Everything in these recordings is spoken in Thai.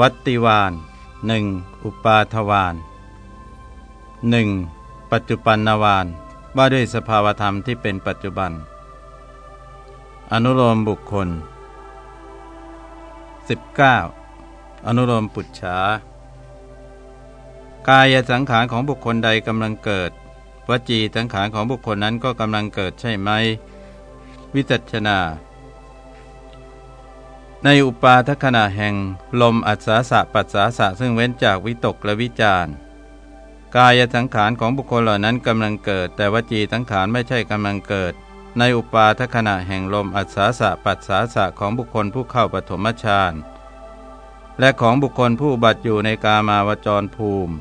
วัตติวานหนึ่งอุปาทวานหนึ่งปัจจุบันนวานว่าด้วยสภาวธรรมที่เป็นปัจจุบัน อนุโลมบุคคล 19. อนุโลมปุจฉากายสังขารของบุคคลใดกำลังเกิดวจีสังขารของบุคคลนั้นก็กำลังเกิดใช่ไหม วิจัชนา ในอุปาทขณะแห่ง ลมอัศสะปัสสาสะซึ่งเว้นจากวิตกและวิจารกายสังขารของบุคคลเหล่านั้นกำลังเกิด แต่วจีสังขารไม่ใช่กำลังเกิด ในอุปาทขณะแห่งลมอัศสะปัสสาสะของบุคคลผู้เข้าปฐมฌานและของบุคคลผู้บัตอยู่ในกามาวจรภูมิ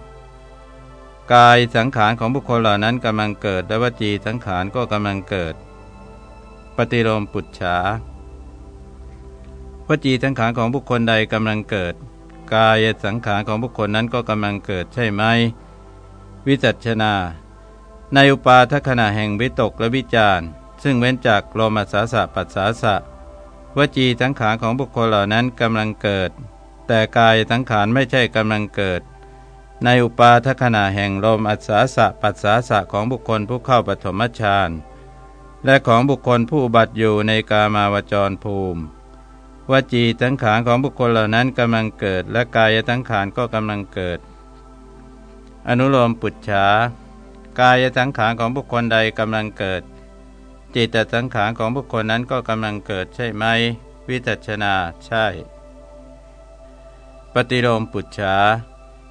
กายสังขารของบุคคลเหล่านั้นกำลังเกิดและวจีสังขารก็กำลังเกิด ปฏิโลมปุจฉา วจีสังขารของบุคคลใดกำลังเกิด กายสังขารของบุคคลนั้นก็กำลังเกิดใช่ไหม วิจัชนา ในอุปาทขณะแห่งวิตกและวิจารซึ่งเว้นจากโลมัสสาสะปัสสาสะวจีสังขารของบุคคลเหล่านั้นกำลังเกิด แต่กายสังขารไม่ใช่กำลังเกิด ในอุปาทขณะแห่งลมอัศาสะปัสสาสะของบุคคลผู้เข้าปฐมฌานและของบุคคลผู้บัติอยู่ในกามาวจรภูมิ วจีทั้งขานของบุคคลเหล่านั้นกำลังเกิด และกายทั้งขานก็กำลังเกิด อนุโลมปุจฉากายสังขารของบุคคลใดกำลังเกิด จิตสังขารของบุคคลนั้นก็กำลังเกิดใช่ไหม วิจัชนาใช่ ปฏิโลมปุจฉา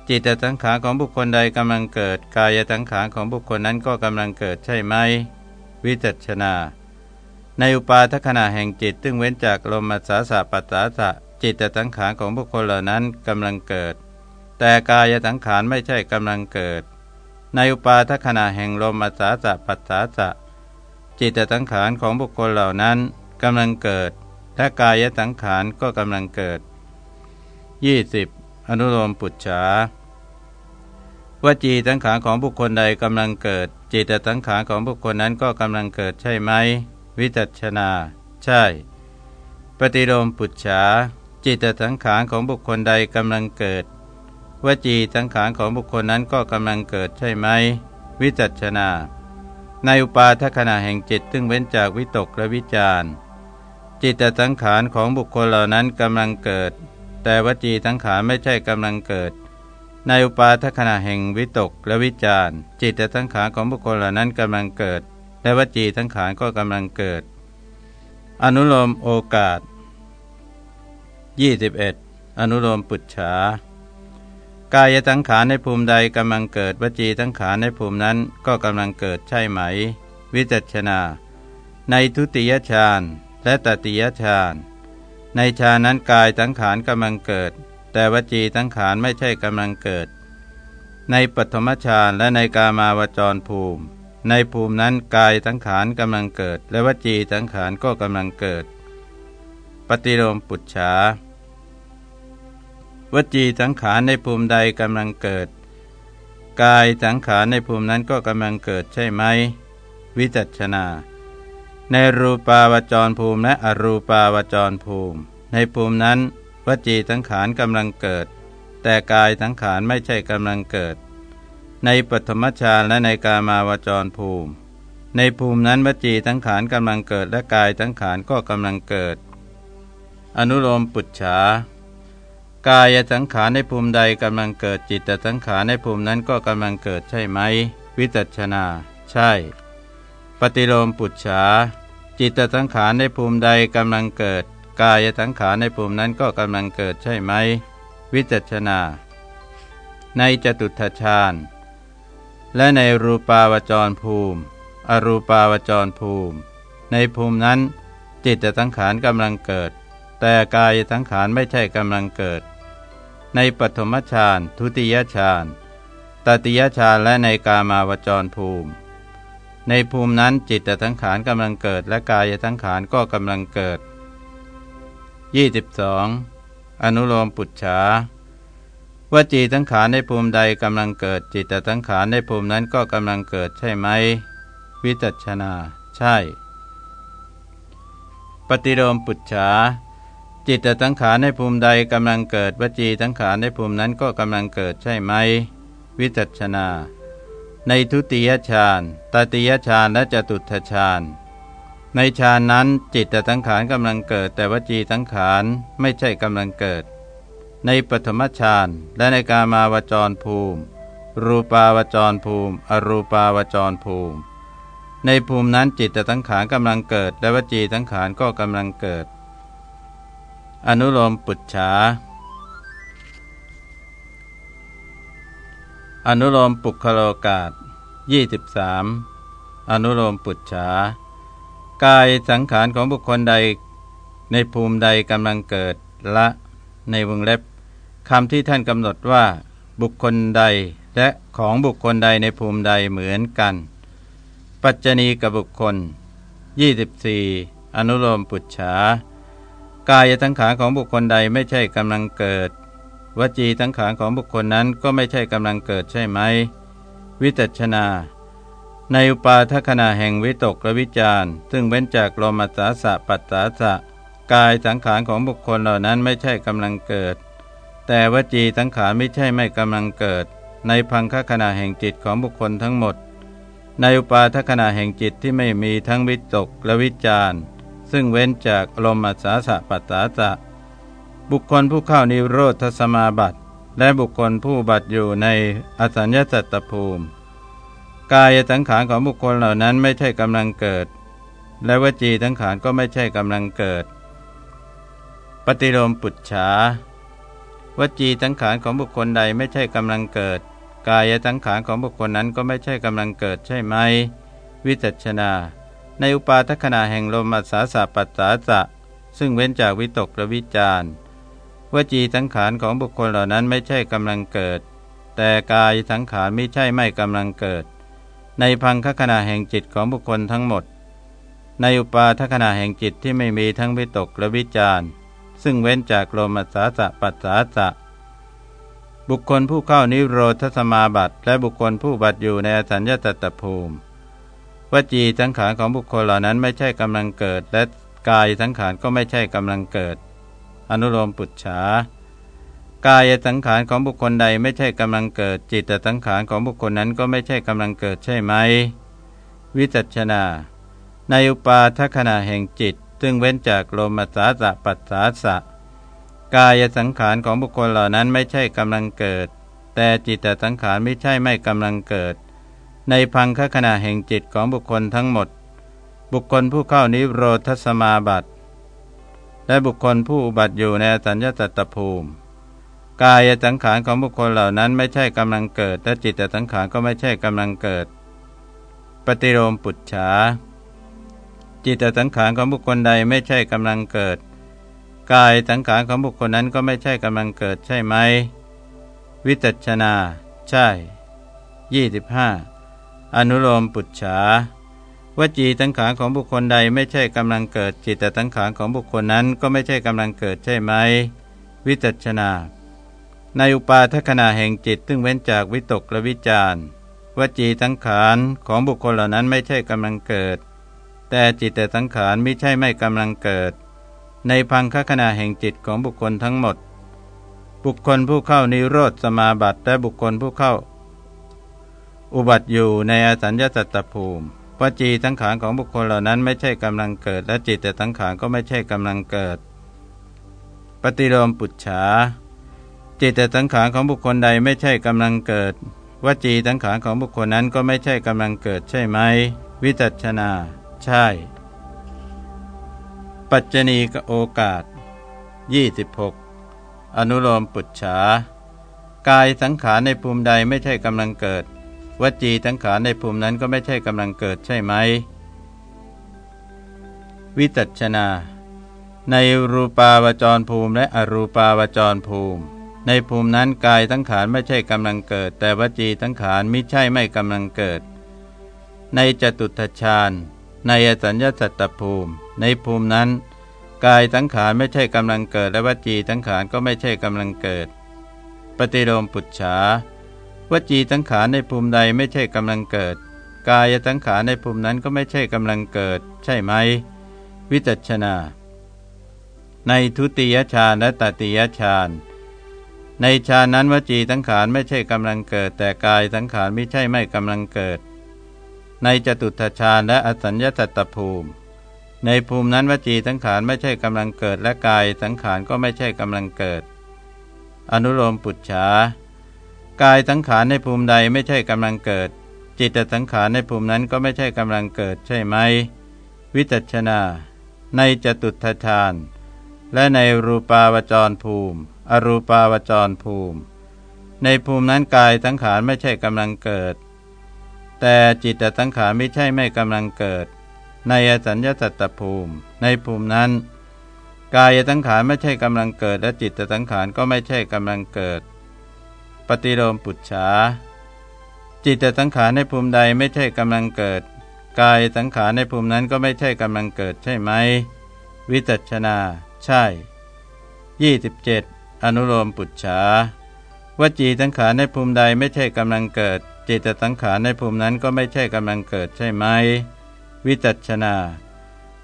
จิตสังขารของบุคคลใดกำลังเกิด กายสังขารของบุคคลนั้นก็กำลังเกิดใช่ไหม วิจัชนา ในอุปาทขณะแห่งจิตซึ่งเว้นจากลมสาสะปัสสาสะจิตสังขารของบุคคลเหล่านั้นกำลังเกิด แต่กายสังขารไม่ใช่กำลังเกิด ในอุปาทขณะแห่งลมสาสะปัสสาสะจิตสังขารของบุคคลเหล่านั้นกำลังเกิดและกายสังขารก็กำลังเกิด 20. อนุโลมปุจฉาวจีสังขารของบุคคลใดกำลังเกิด จิตสังขารของบุคคลนั้นก็กำลังเกิดใช่ไหม วิจัชนา ใช่ ปฏิโลมปุจฉาจิตสังขารของบุคคลใดกำลังเกิด วจีสังขารของบุคคลนั้นก็กำลังเกิดใช่ไหม วิจัชนา ในอุปาทขณะแห่งจิตซึ่งเว้นจากวิตกและวิจารจิตสังขารของบุคคลเหล่านั้นกำลังเกิด แต่วจีสังขารไม่ใช่กำลังเกิด ในอุปาทขณะแห่งวิตกและวิจารจิตทั้งขานของบุคคลเหล่านั้นกำลังเกิด และวจีทั้งขานก็กำลังเกิด อนุโลมโอกาส 21. อนุโลมปุจฉากายทั้งขานในภูมิใดกำลังเกิดวจีทั้งขานในภูมินั้นก็กำลังเกิดใช่ไหม วิจัชนา ในทุติยฌานและตติยฌานในฌานนั้นกายทั้งขานกำลังเกิด แต่วจีทั้งขานไม่ใช่กำลังเกิด ในปฐมฌานและในกามาวจรภูมิ ในภูมินั้นกายทั้งขานกำลังเกิด และวจีทั้งขานก็กำลังเกิด ปฏิโลมปุจฉาวจีสังขารในภูมิใดกำลังเกิด กายสังขารในภูมินั้นก็กำลังเกิดใช่ไหม วิจัชนา ในรูปาวจรภูมิและอรูปาวจรภูมิ ในภูมินั้น วจีสังขารกำลังเกิด แต่กายสังขารไม่ใช่กำลังเกิด ในปฐมฌานและในกามาวจรภูมิ ในภูมินั้นวจีสังขารกำลังเกิดและกายสังขารก็กำลังเกิด อนุโลมปุจฉากายสังขารในภูมิใดกำลังเกิดจิตสังขารในภูมินั้นก็กำลังเกิดใช่ไหม วิจัชนา ใช่ ปฏิโลมปุจฉาจิตสังขารในภูมิใดกำลังเกิด กายสังขารในภูมินั้นก็กำลังเกิดใช่ไหม วิจัชนา ในจตุทชาญ และในรูปาวจรภูมิ อรูปาวจรภูมิ ในภูมินั้น จิตสังขารกำลังเกิด แต่กายสังขารไม่ใช่กำลังเกิด ในปฐมฌานทุติยฌานตติยฌานและในกามาวจรภูมิ ในภูมินั้นจิตสังขารกำลังเกิด และกายสังขารก็กำลังเกิด 22 อนุโลมปุจฉา วจีทั้งขานในภูมิใดกำลังเกิดจิตทั้งขานในภูมินั้นก็กำลังเกิดใช่ไหม วิจัชนา ใช่ ปฏิโลมปุจฉาจิตสังขารในภูมิใดกำลังเกิดวจีสังขารในภูมินั้นก็กำลังเกิดใช่ไหม วิจัชนา ในทุติยฌานตติยฌานและจตุทฌานในฌานนั้นจิตสังขารกำลังเกิด แต่วจีสังขารไม่ใช่กำลังเกิด ในปฐมฌานและในกามาวจรภูมิ รูปาวจรภูมิ อรูปาวจรภูมิ ในภูมินั้นจิตสังขารกำลังเกิด และวจีสังขารก็กำลังเกิด อนุโลมปุจฉาอนุโลมปุคโลกาศ23 อนุโลมปุจฉากายสังขารของบุคคลใด ในภูมิใดกำลังเกิดละในวงเล็บ คำที่ท่านกำหนดว่า บุคคลใดและของบุคคลใดในภูมิใดเหมือนกัน ปัจจณีกับบุคคล 24 อนุโลมปุจฉากายสังขาของบุคคลใดไม่ใช่กำลังเกิด วจีสังขาของบุคคลนั้นก็ไม่ใช่กำลังเกิดใช่ไหม วิจัชนา ในอุปาทขณะแห่งวิตกและวิจารซึ่งเว้นจากลมัสสาสะปัสสาสะ กายสังขารของบุคคลเหล่านั้นไม่ใช่กำลังเกิด แต่วจีสังขารไม่ใช่ไม่กำลังเกิด ในพังคขณะแห่งจิตของบุคคลทั้งหมด ในอุปาทขณะแห่งจิตที่ไม่มีทั้งวิตกและวิจารซึ่งเว้นจากลมัสสาสะปัสสาสะ บุคคลผู้เข้านิโรธสมาบัติและบุคคลผู้บัติอยู่ในอสัญญาสัตตภูมิ กายสังขารของบุคคลเหล่านั้นไม่ใช่กำลังเกิด และวจีสังขารก็ไม่ใช่กำลังเกิด ปฏิโลมปุจฉา วจีสังขารของบุคคลใดไม่ใช่กำลังเกิด กายสังขารของบุคคลนั้นก็ไม่ใช่กำลังเกิดใช่ไหม วิจัชนา ในอุปาทขณะแห่งลมอัสาสะปัสสาสะ ซึ่งเว้นจากวิตกและวิจารวจีสังขารของบุคคลเหล่านั้นไม่ใช่กำลังเกิด แต่กายสังขารไม่ใช่ไม่กำลังเกิด ในพังคขณะแห่งจิตของบุคคลทั้งหมด ในอุปาทขณะแห่งจิตที่ไม่มีทั้งวิตกและวิจาร ซึ่งเว้นจากโลมัสสาสะปัสสาสะ บุคคลผู้เข้านิโรธสมาบัติ และบุคคลผู้บัติอยู่ในอสัญญาตตภูมิวจีสังขารของบุคคลเหล่านั้นไม่ใช่กำลังเกิด และกายสังขารก็ไม่ใช่กำลังเกิด อนุโลมปุจฉากายสังขารของบุคคลใดไม่ใช่กำลังเกิด จิตสังขารของบุคคลนั้นก็ไม่ใช่กำลังเกิดใช่ไหม วิจัชนา ในอุปาทขณะแห่งจิต ซึ่งเว้นจากลมสาสะปัสสาสะ กายสังขารของบุคคลเหล่านั้นไม่ใช่กำลังเกิด แต่จิตสังขารไม่ใช่ไม่กำลังเกิด ในพังคขณะแห่งจิตของบุคคลทั้งหมด บุคคลผู้เข้านิโรธสมาบัติและบุคคลผู้อุบัติอยู่ในสัญญาตตภูมิ กายสังขารของบุคคลเหล่านั้นไม่ใช่กำลังเกิดและจิตสังขารก็ไม่ใช่กำลังเกิด ปฏิโลมปุจฉา จิตสังขารของบุคคลใดไม่ใช่กำลังเกิด กายสังขารของบุคคลนั้นก็ไม่ใช่กำลังเกิดใช่ไหม วิจัชนา ใช่ 25 อนุโลมปุจฉาวจีสังขารของบุคคลใดไม่ใช่กำลังเกิด จิตสังขารของบุคคลนั้นก็ไม่ใช่กำลังเกิดใช่ไหม วิจัชนา ในอุปาทขณะแห่งจิตซึ่งเว้นจากวิตกและวิจารวจีสังขารของบุคคลเหล่านั้นไม่ใช่กำลังเกิด แต่จิตแต่สังขารไม่ใช่ไม่กำลังเกิด ในพังคขณะแห่งจิตของบุคคลทั้งหมด บุคคลผู้เข้านิโรธสมาบัติและบุคคลผู้เข้า อุบัติอยู่ในอสัญญาสัตตภูมิวจีสังขารของบุคคลเหล่านั้นไม่ใช่กำลังเกิด และจิตแต่สังขารก็ไม่ใช่กำลังเกิด ปฏิโลมปุจฉาจิตแต่สังขารของบุคคลใดไม่ใช่กำลังเกิดวจีสังขารของบุคคลนั้นก็ไม่ใช่กำลังเกิดใช่ไหม วิจัชนา ใช่ ปัจจณีกโอกาส 26 อนุโลมปุจฉากายสังขารในภูมิใดไม่ใช่กำลังเกิด วจีสังขารในภูมินั้นก็ไม่ใช่กำลังเกิดใช่ไหม วิจัชนา ในรูปาวจรภูมิและอรูปาวจรภูมิ ในภูมินั้นกายทั้งขานไม่ใช่กำลังเกิด แต่วจีทั้งขานมิใช่ไม่กำลังเกิด ในจตุทชาญ ในอสัญญาสัตตภูมิ ในภูมินั้น กายทั้งขานไม่ใช่กำลังเกิด และวจีทั้งขานก็ไม่ใช่กำลังเกิด ปฏิโลมปุจฉาวจีทั้งขานในภูมิใดไม่ใช่กำลังเกิด กายทั้งขานในภูมินั้นก็ไม่ใช่กำลังเกิด ใช่ไหม วิจัชนา ในทุติยฌานและตติยฌานในฌานนั้นวจีสังขารไม่ใช่กำลังเกิด แต่กายสังขารไม่ใช่ไม่กำลังเกิด ในจตุตฌานและอสัญญาตตภูมิ ในภูมินั้นวจีสังขารไม่ใช่กำลังเกิดและกายสังขารก็ไม่ใช่กำลังเกิด อนุโลมปุจฉากายสังขารในภูมิใดไม่ใช่กำลังเกิด จิตสังขารในภูมินั้นก็ไม่ใช่กำลังเกิดใช่ไหม วิจัชนา ในจตุตฌานและในรูปาวจรภูมิ อรูปาวจรภูมิ ในภูมินั้นกายสังขารไม่ใช่กำลังเกิด แต่จิตสังขารไม่ใช่ไม่กำลังเกิด ในอสัญญาสัตตภูมิ ในภูมินั้น กายสังขารไม่ใช่กำลังเกิด และจิตสังขารก็ไม่ใช่กำลังเกิด ปฏิโลมปุจฉาจิตสังขารในภูมิใดไม่ใช่กำลังเกิด กายสังขารในภูมินั้นก็ไม่ใช่กำลังเกิดใช่ไหม วิจัชนา ใช่ 27. อนุโลมปุจฉาวจีสังขารในภูมิใดไม่ใช่กำลังเกิด จิตสังขารในภูมินั้นก็ไม่ใช่กำลังเกิดใช่ไหม วิจัชนา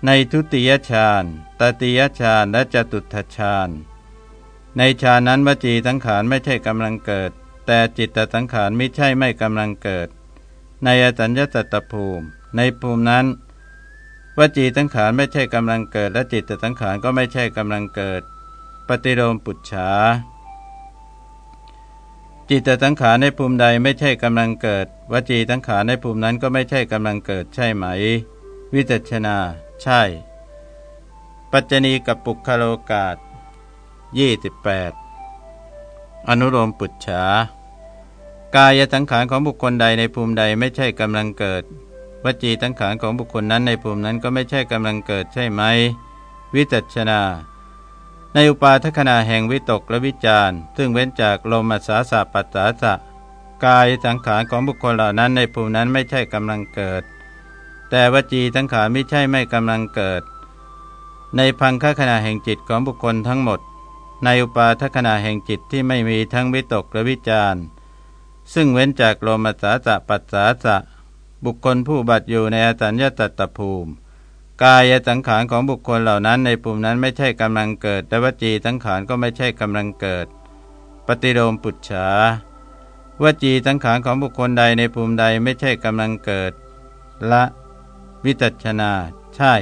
ในทุติยฌานตติยฌานและจตุตฌาน ในฌานนั้นวจีสังขารไม่ใช่กำลังเกิด แต่จิตสังขารไม่ใช่ไม่กำลังเกิด ในอสัญญาตตภูมิ ในภูมินั้นวจีสังขารไม่ใช่กำลังเกิด และจิตสังขารก็ไม่ใช่กำลังเกิด ปฏิโลมปุจฉา จิตสังขาในภูมิใดไม่ใช่กำลังเกิด วจีสังขาในภูมินั้นก็ไม่ใช่กำลังเกิดใช่ไหม วิจัชนา ใช่ ปัจจณีกับปุคโลกาศ28 อนุโลมปุจฉากายสังขารของบุคคลใดในภูมิใดไม่ใช่กำลังเกิด วจีตั้งขานของบุคคลนั้นในภูมินั้นก็ไม่ใช่กำลังเกิดใช่ไหม วิจัชนา ในอุปาทขณะแห่งวิตกและวิจารซึ่งเว้นจากลมัสาสะปัสสาสะกายสังขารของบุคคลเหล่านั้นในภูมินั้นไม่ใช่กำลังเกิด แต่วจีสังขารไม่ใช่ไม่กำลังเกิด ในพังคขณะแห่งจิตของบุคคลทั้งหมด ในอุปาทขณะแห่งจิตที่ไม่มีทั้งวิตกและวิจารซึ่งเว้นจากลมัสาสะปัสสาสะบุคคลผู้บัตอยู่ในอสัญญาตตภูมิ กายสังขารของบุคคลเหล่านั้นในภูมินั้นไม่ใช่กำลังเกิด แต่วจีสังขารก็ไม่ใช่กำลังเกิด ปฏิโลมปุจฉาวจีสังขารของบุคคลใดในภูมิใดไม่ใช่กำลังเกิด ละ วิตัชนา ใช่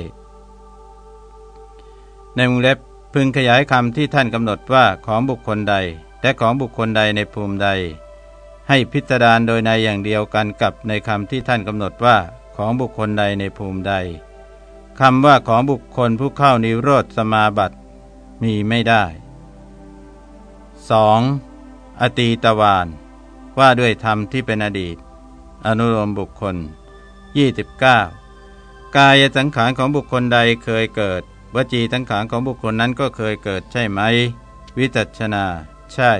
ในมุงเล็บพึงขยายคำที่ท่านกำหนดว่าของบุคคลใด และของบุคคลใดในภูมิใด ให้พิจารณาโดยในอย่างเดียวกันกับในคำที่ท่านกำหนดว่าของบุคคลใดในภูมิใด คำว่าของบุคคลผู้เข้านิโรธสมาบัติมีไม่ได้ 2. อตีตวานว่าด้วยธรรมที่เป็นอดีต อนุโลมบุคคล 29 กายสังขารของบุคคลใดเคยเกิด วจีสังขารของบุคคลนั้นก็เคยเกิดใช่ไหม วิจัชนา ใช่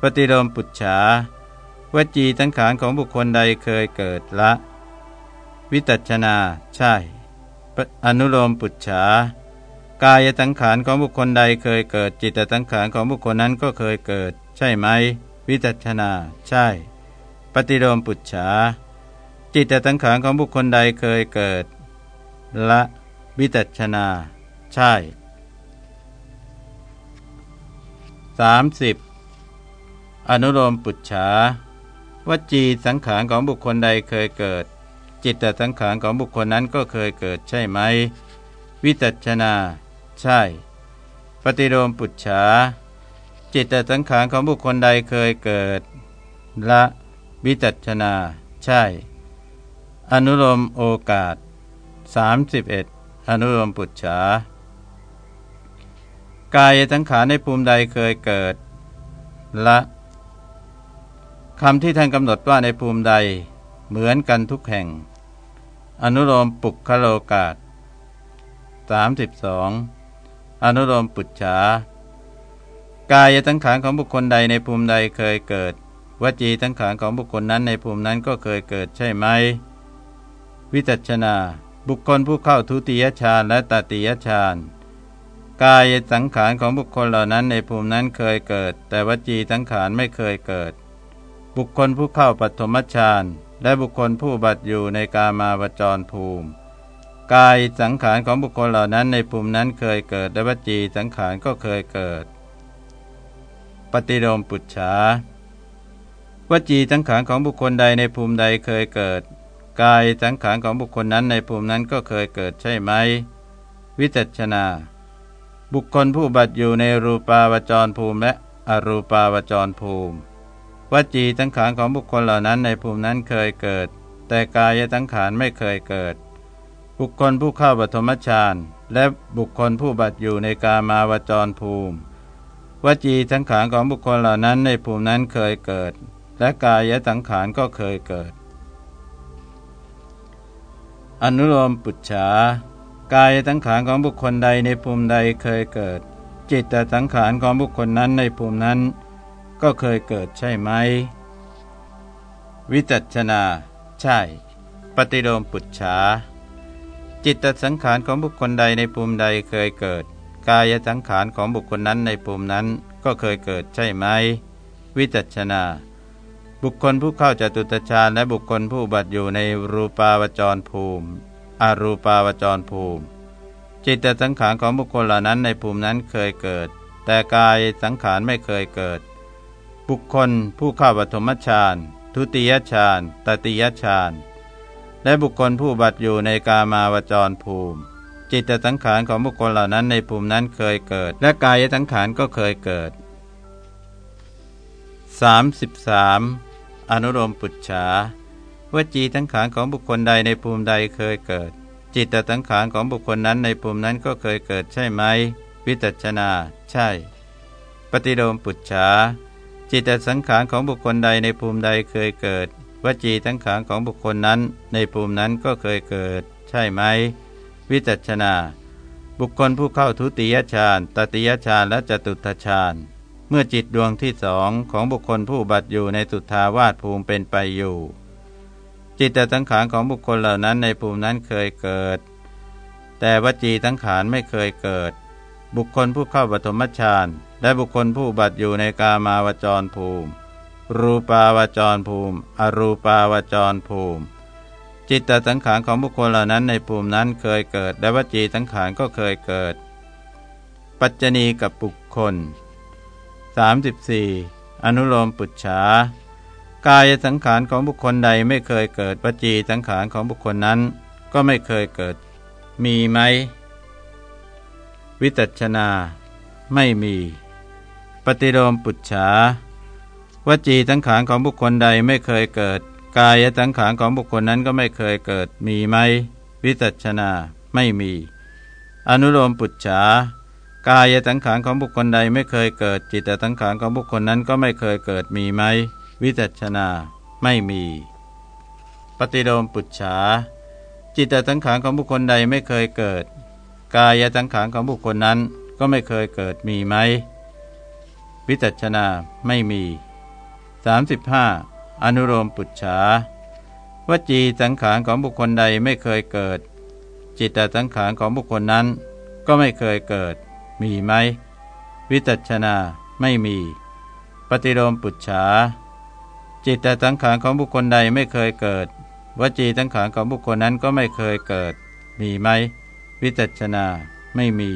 ปฏิโลมปุจฉาวจีสังขารของบุคคลใดเคยเกิดละ วิตัชนา ใช่ อนุโลมปุจฉากายสังขารของบุคคลใดเคยเกิด จิตสังขารของบุคคลนั้นก็เคยเกิด ใช่ไหม วิจัชนา ใช่ ปฏิโลมปุจฉา จิตสังขารของบุคคลใดเคยเกิด ละวิจัชนา ใช่ 30. อนุโลมปุจฉาวจีสังขารของบุคคลใดเคยเกิด จิตตสังขารของบุคคลนั้นก็เคยเกิดใช่ไหม วิจัชนา ใช่ ปฏิโลมปุจฉา จิตตสังขารของบุคคลใดเคยเกิด ละ วิจัชนา ใช่ อนุโลมโอกาส 31 อนุโลมปุจฉากายสังขารในภูมิใดเคยเกิด ละคำที่ท่านกำหนดว่าในภูมิใด เหมือนกันทุกแห่ง อนุโลมปุกคโลกาศ32 อนุโลมปุจฉากายตั้งขานของบุคคลใดในภูมิใดเคยเกิด วจีตั้งขานของบุคคลนั้นในภูมินั้นก็เคยเกิดใช่ไหม วิจัชนา บุคคลผู้เข้าทุติยฌานและตติยฌานกายสังขารของบุคคลเหล่านั้นในภูมินั้นเคยเกิด แต่วจีสังขารไม่เคยเกิด บุคคลผู้เข้าปฐมฌาน และบุคคลผู้บัตอยู่ในกามาวจรภูมิ กายสังขารของบุคคลเหล่านั้นในภูมินั้นเคยเกิดและวจีสังขารก็เคยเกิด ปฏิโลมปุจฉาวจีสังขารของบุคคลใดในภูมิใดเคยเกิด กายสังขารของบุคคลนั้นในภูมินั้นก็เคยเกิดใช่ไหม วิจัชนา บุคคลผู้บัตอยู่ในรูปาวจรภูมิและอรูปาวจรภูมิ วจีสังขารของบุคคลเหล่านั้นในภูมินั้นเคยเกิด แต่กายสังขารไม่เคยเกิด บุคคลผู้เข้าปฐมฌานและบุคคลผู้บัตอยู่ในกามาวจรภูมิวจีสังขารของบุคคลเหล่านั้นในภูมินั้นเคยเกิด และกายสังขารก็เคยเกิด อนุโลมปุจฉากายสังขารของบุคคลใดในภูมิใดเคยเกิด จิตตสังขารของบุคคลนั้นในภูมินั้น ก็เคยเกิดใช่ไหม วิจัชนา ใช่ ปฏิโลมปุจฉา จิตตสังขารของบุคคลใดในภูมิใดเคยเกิด กายสังขารของบุคคลนั้นในภูมินั้นก็เคยเกิดใช่ไหม วิจัชนา บุคคลผู้เข้าจตุตฌานและบุคคลผู้บัติอยู่ในรูปาวจรภูมิ อรูปาวจรภูมิ จิตตสังขารของบุคคลเหล่านั้นในภูมินั้นเคยเกิด แต่กายสังขารไม่เคยเกิด บุคคลผู้เข้าปฐมฌานทุติยฌานตติยฌานและบุคคลผู้บัตอยู่ในกามาวจรภูมิ จิตสังขารของบุคคลเหล่านั้นในภูมินั้นเคยเกิด และกายสังขารก็เคยเกิด 33. อนุโลมปุจฉาวจีสังขารของบุคคลใดในภูมิใดเคยเกิด จิตสังขารของบุคคลนั้นในภูมินั้นก็เคยเกิดใช่ไหม วิจัชนา ใช่ ปฏิโลมปุจฉา จิตสังขารของบุคคลใดในภูมิใดเคยเกิด วจีสังขารของบุคคลนั้นในภูมินั้นก็เคยเกิด ใช่ไหม วิจัชนา บุคคลผู้เข้าทุติยฌานตติยฌานและจตุตฌานเมื่อจิตดวงที่สองของบุคคลผู้บัตอยู่ในสุทาวาสภูมิเป็นไปอยู่ จิตสังขารของบุคคลเหล่านั้นในภูมินั้นเคยเกิด แต่วจีสังขารไม่เคยเกิด บุคคลผู้เข้าปฐมฌาน และบุคคลผู้บัตอยู่ในกามาวจรภูมิ รูปาวจรภูมิ อรูปาวจรภูมิ จิตตสังขารของบุคคลเหล่านั้นในภูมินั้นเคยเกิด และวจีสังขารก็เคยเกิด ปัจจณีกับบุคคล 34. อนุโลมปุจฉากายสังขารของบุคคลใดไม่เคยเกิดวจีสังขารของบุคคลนั้น ก็ไม่เคยเกิด มีไหม วิตัชนา ไม่มี ฏิโลมปุจฉาวจีสังขารของบุคคลใดไม่เคยเกิด กายสังขารของบุคคลนั้นก็ไม่เคยเกิดมีไหม วิจัชนาไม่มี อนุโลมปุจฉากายสังขารของบุคคลใดไม่เคยเกิด จิตสังขารของบุคคลนั้นก็ไม่เคยเกิดมีไหม วิจัชนาไม่มี ปฏิโลมปุจฉาจิตสังขารของบุคคลใดไม่เคยเกิด กายสังขารของบุคคลนั้นก็ไม่เคยเกิดมีไหม วิจัชนาไม่มี 35. อนุโลมปุจฉาวจีสังขารของบุคคลใดไม่เคยเกิด จิตตสังขารของบุคคลนั้น ก็ไม่เคยเกิด มีไหม วิจัชนาไม่มี ปฏิโลมปุจฉาจิตตสังขารของบุคคลใดไม่เคยเกิด วจีสังขารของบุคคลนั้นก็ไม่เคยเกิด มีไหม วิจัชนาไม่มี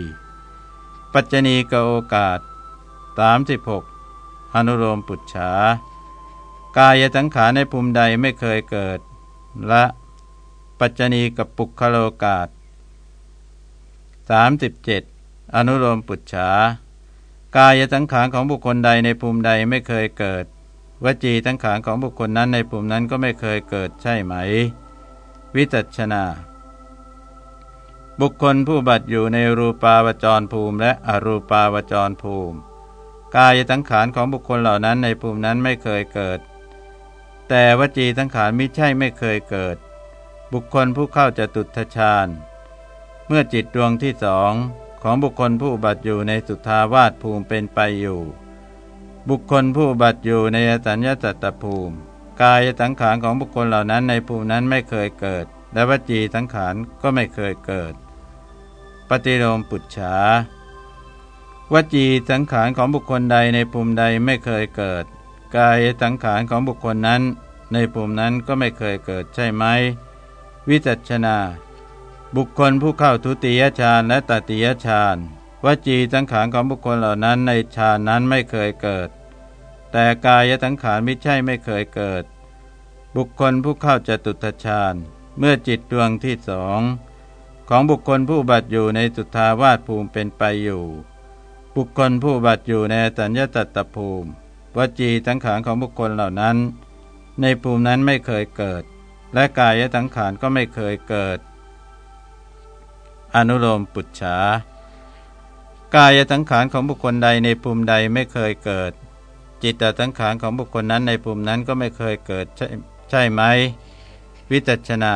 ปัจจณีกโอกาส 36อนุโลมปุจฉากายสังขารในภูมิใดไม่เคยเกิดและปัจจณีกับปุคโลกาศ37 อนุโลมปุจฉากายสังขารของบุคคลใดในภูมิใดไม่เคยเกิด วจีสังขารของบุคคลนั้นในภูมินั้นก็ไม่เคยเกิดใช่ไหม วิจัชนา บุคคลผู้บัตอยู่ในรูปาวจรภูมิและอรูปาวจรภูมิ กายสังขารของบุคคลเหล่านั้นในภูมินั้นไม่เคยเกิด แต่วจีสังขารมิใช่ไม่เคยเกิด บุคคลผู้เข้าจะตุทชาญเมื่อจิตดวงที่สองของบุคคลผู้บัตอยู่ในสุทาวาสภูมิเป็นไปอยู่ บุคคลผู้บัตอยู่ในสัญญาตตภูมิ กายสังขารของบุคคลเหล่านั้นในภูมินั้นไม่เคยเกิด และวจีสังขารก็ไม่เคยเกิด ปฏิโลมปุจฉา วจีสังขารของบุคคลใดในภูมิใดไม่เคยเกิด กายสังขารของบุคคลนั้น ในภูมินั้นก็ไม่เคยเกิดใช่ไหม วิจัชนา บุคคลผู้เข้าทุติยฌานและตติยฌานวจีสังขารของบุคคลเหล่านั้นในฌานนั้นไม่เคยเกิด แต่กายสังขารไม่ใช่ไม่เคยเกิด บุคคลผู้เข้าจตุตฌานเมื่อจิตดวงที่สองของบุคคลผู้บัตอยู่ในสุทาวาสภูมิเป็นไปอยู่ บุคคลผู้บัตอยู่ในสัญญาตตภูมิวจีสังขารของบุคคลเหล่านั้น ในภูมินั้นไม่เคยเกิด และกายสังขารก็ไม่เคยเกิด อนุโลมปุจฉากายสังขารของบุคคลใดในภูมิใดไม่เคยเกิด จิตตสังขารของบุคคลนั้นในภูมินั้นก็ไม่เคยเกิดใช่ใช่ไหม วิจัชนา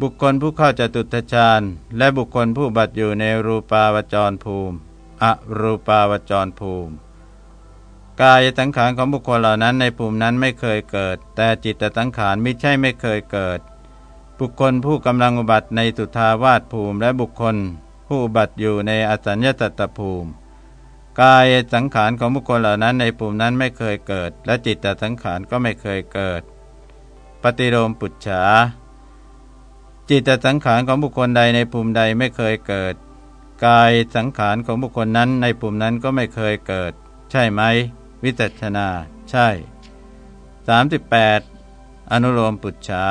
บุคคลผู้เข้าจตุตฌานและบุคคลผู้บัตอยู่ในรูปาวจรภูมิ อรูปาวจรภูมิ กายสังขารของบุคคลเหล่านั้นในภูมินั้นไม่เคยเกิด แต่จิตตสังขารไม่ใช่ไม่เคยเกิด บุคคลผู้กำลังอุบัติในสุทาวาสภูมิและบุคคล ผู้อุบัติอยู่ในอสัญญาตตภูมิ กายสังขารของบุคคลเหล่านั้นในภูมินั้นไม่เคยเกิด และจิตตสังขารก็ไม่เคยเกิด ปฏิโลมปุจฉาจิตสังขารของบุคคลใดในภูมิใดไม่เคยเกิด กายสังขารของบุคคลนั้นในภูมินั้นก็ไม่เคยเกิด ใช่ไหม วิจัชนา ใช่ 38 อนุโลมปุจฉา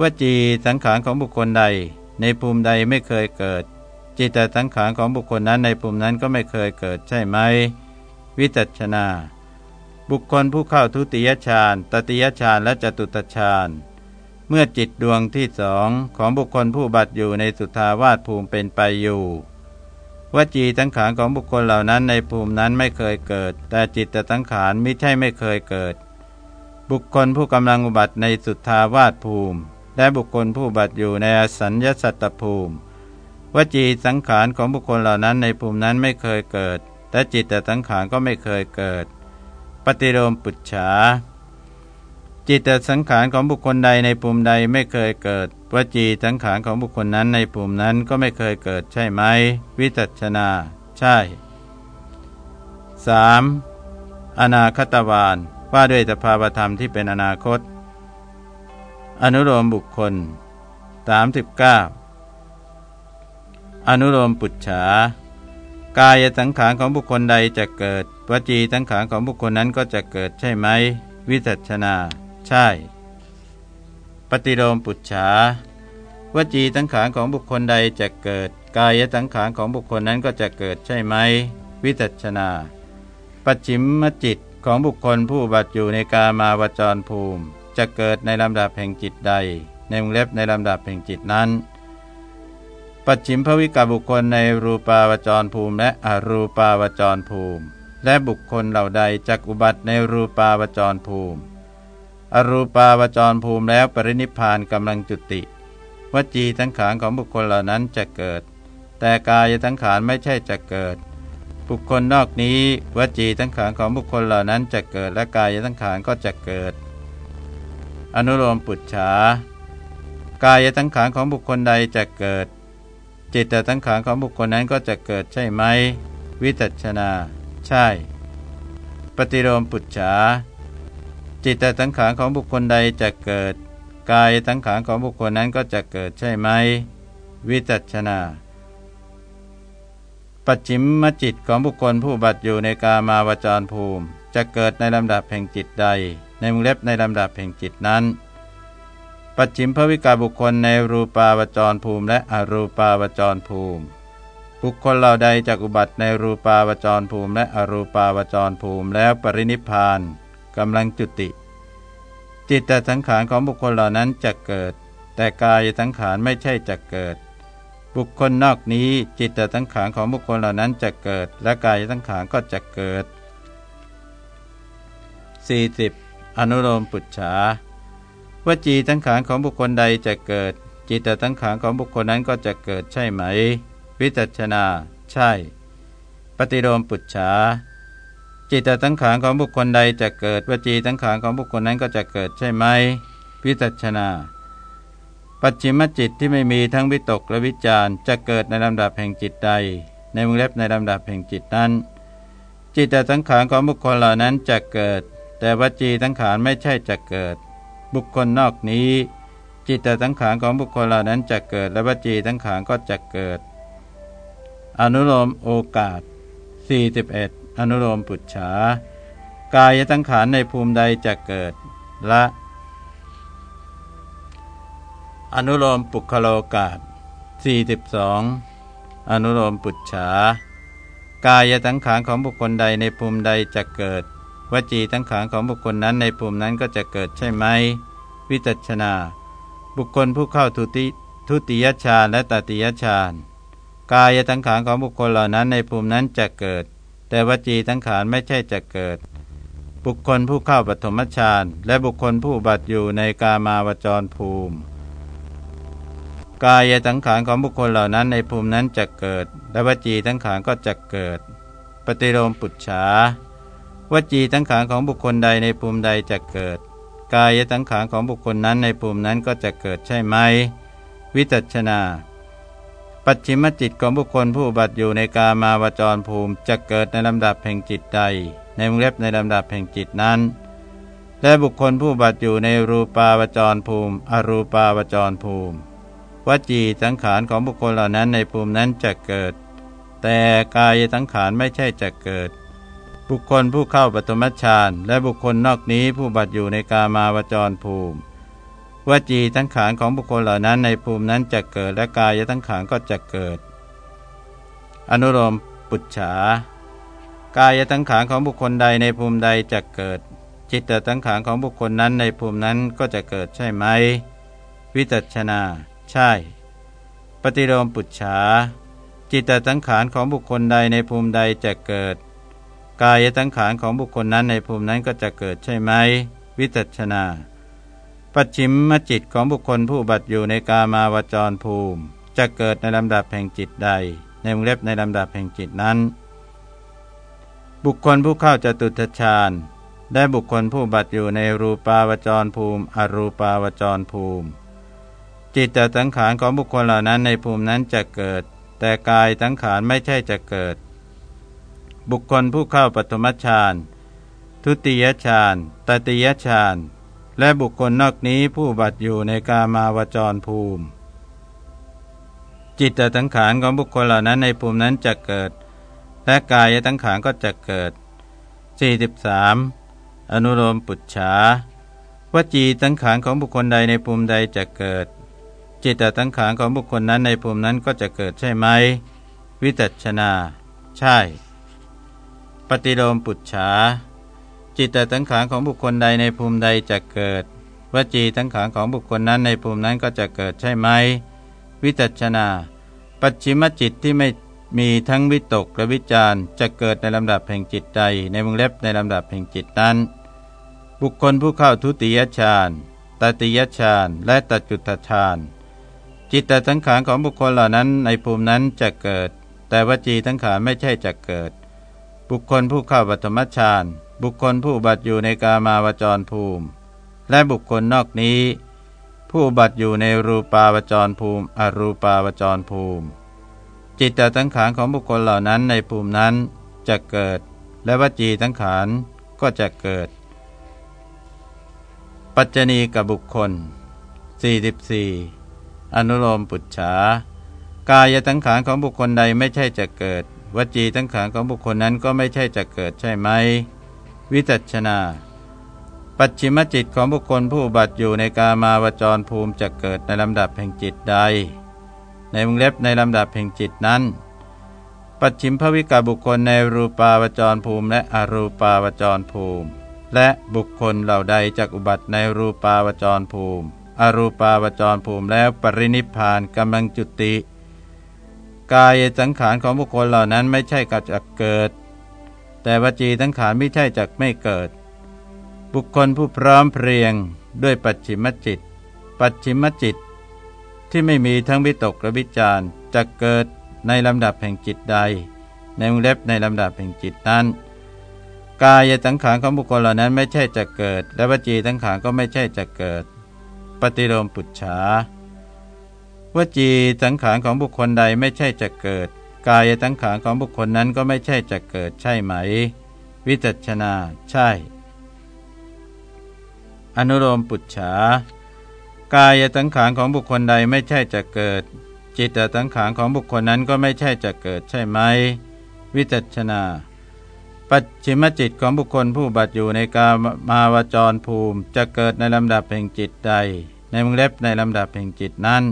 วจีสังขารของบุคคลใด ในภูมิใดไม่เคยเกิด จิตตสังขารของบุคคลนั้นในภูมินั้นก็ไม่เคยเกิดใช่ไหม วิจัชนา บุคคลผู้เข้าทุติยฌานตติยฌานและจตุตฌาน เมื่อจิตดวงที่สองของบุคคลผู้บัตอยู่ในสุทาวาสภูมิเป็นไปอยู่วจีสังขารของบุคคลเหล่านั้นในภูมินั้นไม่เคยเกิด แต่จิตสังขารม่ใช่ไม่เคยเกิด บุคคลผู้กำลังอุบัติในสุทาวาสภูมิ และบุคคลผู้บัตอยู่ในอสัญญสัตตภูมิ วจีสังขารของบุคคลเหล่านั้นในภูมินั้นไม่เคยเกิด แต่จิตแต่สังขารก็ไม่เคยเกิด ปฏิโลมปุจฉา จิตต่สังขารของบุคคลใดในภูมิใดไม่เคยเกิดวจีสังขารของบุคคลนั้นในภูมินั้นก็ไม่เคยเกิดใช่ไหม วิจัชนา ใช่ 3. อนาคตวานว่าด้วยสภาวธรรมที่เป็นอนาคต อนุโลมบุคคล 39 อนุโลมปุจฉากายสังขารของบุคคลใดจะเกิด วจีสังขารของบุคคลนั้นก็จะเกิดใช่ไหม วิจัชนา ใช่ ปฏิโลมปุจฉาวจีสังขารของบุคคลใดจะเกิด กายสังขารของบุคคลนั้นก็จะเกิดใช่ไหม วิจัชนาปัจฉิมมจิตของบุคคลผู้บัตอยู่ในกามาวจรภูมิ จะเกิดในลำดับแห่งจิตใด ในวงเล็บในลำดับแห่งจิตนั้น ปัจฉิมภวิกาบุคคลในรูปาวจรภูมิ และอรูปาวจรภูมิ และบุคคลเหล่าใดจักอุบัติในรูปาวจรภูมิ อรูปาวจรภูมิแล้วปรินิพานกำลังจุติ วจีทั้งขานของบุคคลเหล่านั้นจะเกิด แต่กายทั้งขานไม่ใช่จะเกิด บุคคลนอกนี้วจีทั้งขานของบุคคลเหล่านั้นจะเกิด และกายทั้งขานก็จะเกิด อนุโลมปุจฉากายทั้งขานของบุคคลใดจะเกิด จิตทั้งขานของบุคคลนั้นก็จะเกิดใช่ไหม วิจัชนา ใช่ ปฏิโลมปุจฉา จิตทั้งขานของบุคคลใดจะเกิด กายทั้งขานของบุคคลนั้นก็จะเกิดใช่ไหม วิจัชนาปัจฉิมมจิตของบุคคลผู้บัตอยู่ในกามาวจรภูมิ จะเกิดในลำดับแห่งจิตใด ในมุงเล็บในลำดับแห่งจิตนั้น ปัจฉิมภวิกาบุคคลในรูปาวจรภูมิ และอรูปาวจรภูมิ บุคคลเหล่าใดจากอุบัติในรูปาวจรภูมิ และอรูปาวจรภูมิแล้วปรินิพาน กำลังจุติ จิตแต่สังขารของบุคคลเหล่านั้นจะเกิด แต่กายสังขารไม่ใช่จะเกิด บุคคลนอกนี้จิตแต่สังขารของบุคคลเหล่านั้นจะเกิด และกายสังขารก็จะเกิด 40 อนุโลมปุจฉาวจีทั้งขานของบุคคลใดจะเกิด จิตทั้งขานของบุคคลนั้นก็จะเกิดใช่ไหม วิจัชนา ใช่ ปฏิโลมปุจฉา จิตทั้งขานของบุคคลใดจะเกิดวจีทั้งขานของบุคคลนั้นก็จะเกิดใช่ไหมวิจัชนา ปัจฉิมจิตที่ไม่มีทั้งวิตกและวิจารจะเกิดในลำดับแห่งจิตใด ในวงเล็บในลำดับแห่งจิตนั้น จิตทั้งขานของบุคคลเหล่านั้นจะเกิด แต่วจีทั้งขานไม่ใช่จะเกิด บุคคลนอกนี้ จิตตสังขารของบุคคลเหล่านั้นจะเกิด และวจีสังขารก็จะเกิด อนุโลมโอกาส 41 อนุโลมปุจฉากายสังขารในภูมิใดจะเกิดละ อนุโลมปุคโลกาส42 อนุโลมปุจฉากายสังขารของบุคคลใดในภูมิใดจะเกิด วจีสังขารของบุคคลนั้นในภูมินั้นก็จะเกิดใช่ไหม วิจัชนา บุคคลผู้เข้าทุติทุติยฌาและตติยฌากายสังขารของบุคคลเหล่านั้นในภูมินั้นจะเกิด แต่วจีสังขารไม่ใช่จะเกิด บุคคลผู้เข้าปฐมฌานและบุคคลผู้บัตอยู่ในกามาวจรภูมิ กายสังขารของบุคคลเหล่านั้นในภูมินั้นจะเกิด และวจีสังขารก็จะเกิด ปฏิโลมปุจฉาวจีสังขารของบุคคลใดในภูมิใดจะเกิด กายสังขารของบุคคลนั้นในภูมินั้นก็จะเกิดใช่ไหม วิจัชนา ปัจฉิมจิตของบุคคลผู้บัตอยู่ในกามาวจรภูมิจะเกิดในลำดับแห่งจิตใด ในวงเล็บในลำดับแห่งจิตนั้น และบุคคลผู้บัตอยู่ในรูปาวจรภูมิ อรูปาวจรภูมิวจีสังขารของบุคคลเหล่านั้นในภูมินั้นจะเกิด แต่กายสังขารไม่ใช่จะเกิด บุคคลผู้เข้าปฐมฌานและบุคคลนอกนี้ผู้บัตอยู่ในกามาวจรภูมิ วจีทั้งขานของบุคคลเหล่านั้นในภูมินั้นจะเกิดและกายทั้งขานก็จะเกิด อนุโลมปุจฉากายทั้งขานของบุคคลใดในภูมิใดจะเกิด จิตตั้งขานของบุคคลนั้นในภูมินั้นก็จะเกิดใช่ไหม วิจัชนา ใช่ ปฏิโลมปุจฉาจิตตั้งขานของบุคคลใดในภูมิใดจะเกิด กายตั้งขานของบุคคลนั้นในภูมินั้นก็จะเกิดใช่ไหม วิจัชนา ปัจฉิมมจิตของบุคคลผู้บัตอยู่ในกามาวจรภูมิ จะเกิดในลำดับแห่งจิตใด ในวงเล็บในลำดับแห่งจิตนั้น บุคคลผู้เข้าจตุทชาญได้บุคคลผู้บัตอยู่ในรูปาวจรภูมิ อรูปาวจรภูมิ จิตแต่สังขารของบุคคลเหล่านั้นในภูมินั้นจะเกิด แต่กายสังขารไม่ใช่จะเกิด บุคคลผู้เข้าปฐมฌานทุติยฌานตติยฌาน และบุคคลนอกนี้ผู้บัตอยู่ในกามาวจรภูมิ จิตตังขานของบุคคลเหล่านั้นในภูมินั้นจะเกิด และกายตังขานก็จะเกิด 43. อนุโลมปุจฉาวจีตังขานของบุคคลใดในภูมิใดจะเกิด จิตตตังขานของบุคคลนั้นในภูมินั้นก็จะเกิดใช่ไหม วิจัชนา ใช่ ปฏิโลมปุจฉา จิตตสังขารของบุคคลใดในภูมิใดจะเกิดวจีสังขารของบุคคลนั้นในภูมินั้นก็จะเกิดใช่ไหม วิจัชนา ปัจฉิมจิตที่ไม่มีทั้งวิตกและวิจารจะเกิดในลำดับแห่งจิตใดในวงเล็บในลำดับแห่งจิตนั้น บุคคลผู้เข้าทุติยฌานตติยฌานและตจุตฌานจิตตสังขารของบุคคลเหล่านั้นในภูมินั้นจะเกิด แต่วจีสังขารไม่ใช่จะเกิด บุคคลผู้เข้าปฐมฌาน บุคคลผู้บัติอยู่ในกามาวจรภูมิ และบุคคลนอกนี้ ผู้บัติอยู่ในรูปาวจรภูมิ อรูปาวจรภูมิ จิตตสังขารของบุคคลเหล่านั้นในภูมินั้นจะเกิด และวจีสังขารก็จะเกิด ปัจจณีกับบุคคล 44 อนุโลมปุจฉากายสังขารของบุคคลใดไม่ใช่จะเกิด วจีทั้งขานของบุคคลนั้นก็ไม่ใช่จะเกิดใช่ไหม วิจัชนา ปัจฉิมจิตของบุคคลผู้บัติอยู่ในกามาวจรภูมิจะเกิดในลำดับแห่งจิตใด ในวงเล็บในลำดับแห่งจิตนั้น ปัจฉิมภวิกาบุคคลในรูปาวจรภูมิ และอรูปาวจรภูมิ และบุคคลเหล่าใดจากอุบัติในรูปาวจรภูมิ อรูปาวจรภูมิแล้วปรินิพานกำลังจุติกายสังขารของบุคคลเหล่านั้นไม่ใช่กัจะเกิด แต่วจีสังขารไม่ใช่จักไม่เกิด บุคคลผู้พร้อมเพรียงด้วยปัจฉิมจิต ปัจฉิมจิต ที่ไม่มีทั้งวิตกและวิจารจะเกิดในลำดับแห่งจิตใด ในวงเล็บในลำดับแห่งจิตนั้น กายสังขารของบุคคลเหล่านั้นไม่ใช่จะเกิด และวจีสังขารก็ไม่ใช่จะเกิด ปฏิโลมปุจฉาวจีสังขารของบุคคลใดไม่ใช่จะเกิด กายสังขารของบุคคลนั้นก็ไม่ใช่จะเกิดใช่ไหม วิจัชนาใช่ อนุโลมปุจฉากายสังขารของบุคคลใดไม่ใช่จะเกิด จิตสังขารของบุคคลนั้นก็ไม่ใช่จะเกิดใช่ไหม วิจัชนา ปัจฉิมจิตของบุคคลผู้บัตอยู่ในกามาวจรภูมิ จะเกิดในลำดับแห่งจิตใด ในมงเล็บในลำดับแห่งจิตนั้น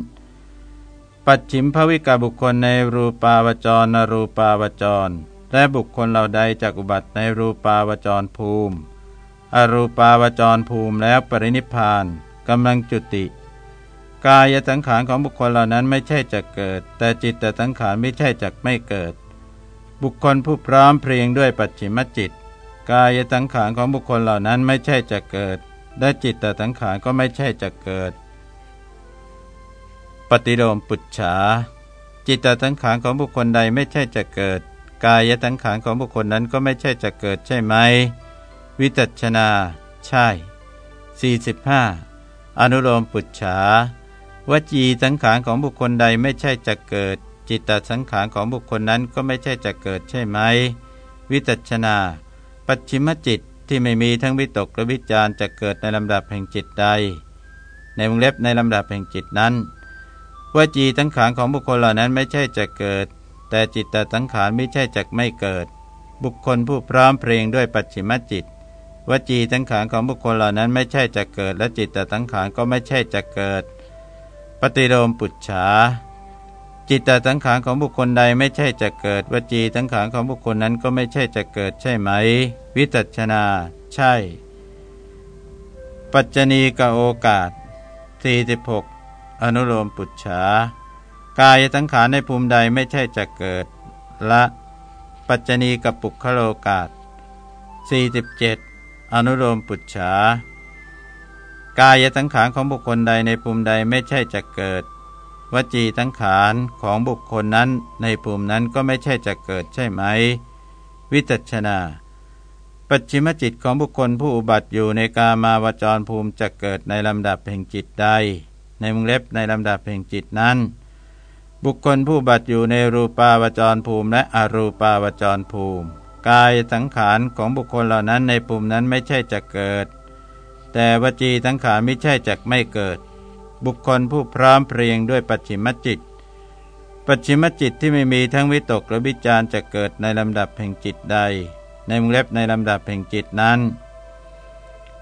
ปัจฉิมภวิกาบุคคลในรูปาวจรนรูปาวจร และบุคคลเหล่าใดจากอุบัติในรูปาวจรภูมิ อรูปาวจรภูมิแล้วปรินิพานกำลังจุติ กายสังขารของบุคคลเหล่านั้นไม่ใช่จะเกิด แต่จิตแต่สังขารไม่ใช่จะไม่เกิด บุคคลผู้พร้อมเพรียงด้วยปัจฉิมจิต กายสังขารของบุคคลเหล่านั้นไม่ใช่จะเกิด และจิตแต่สังขารก็ไม่ใช่จะเกิด ปฏิโลมปุจฉา จิตตสังขารของบุคคลใดไม่ใช่จะเกิด กายสังขารของบุคคลนั้นก็ไม่ใช่จะเกิดใช่ไหม วิจัชนา ใช่ 45 อนุโลมปุจฉาวจีสังขารของบุคคลใดไม่ใช่จะเกิด จิตตสังขารของบุคคลนั้นก็ไม่ใช่จะเกิดใช่ไหม วิจัชนา ปัจฉิมจิตที่ไม่มีทั้งวิตกและวิจารจะเกิดในลำดับแห่งจิตใด ในวงเล็บในลำดับแห่งจิตนั้น วจีสังขารของบุคคลเหล่านั้นไม่ใช่จะเกิด แต่จิตตสังขารไม่ใช่จะไม่เกิด บุคคลผู้พร้อมเพลงด้วยปัจฉิมจิต วจีสังขารของบุคคลเหล่านั้นไม่ใช่จะเกิด และจิตตสังขารก็ไม่ใช่จะเกิด ปฏิโลมปุจฉาจิตตสังขารของบุคคลใดไม่ใช่จะเกิด วจีสังขารของบุคคลนั้นก็ไม่ใช่จะเกิดใช่ไหม วิจัชนา ใช่ ปัจจณีกโอกาส46 อนุโลมปุจฉากายสังขารในภูมิใดไม่ใช่จะเกิด ละ ปัจจณีกับปุคโลกาส47 อนุโลมปุจฉากายสังขารของบุคคลใดในภูมิใดไม่ใช่จะเกิด วจีสังขารของบุคคลนั้นในภูมินั้นก็ไม่ใช่จะเกิดใช่ไหม วิจัชนา ปัจฉิมจิตของบุคคลผู้อุบัติอยู่ในกามาวจรภูมิจะเกิดในลำดับแห่งจิตใด ในมุงเล็บในลำดับแห่งจิตนั้น บุคคลผู้บัติอยู่ในรูปาวจรภูมิและอรูปาวจรภูมิ กายสังขารของบุคคลเหล่านั้นในปุ่มนั้นไม่ใช่จะเกิด แต่วจีสังขารไม่ใช่จะไม่เกิด บุคคลผู้พร้อมเพรียงด้วยปัจฉิมจิต ปัจฉิมจิตที่ไม่มีทั้งวิตกและวิจารจะเกิดในลำดับแห่งจิตใด ในมุงเล็บในลำดับแห่งจิตนั้น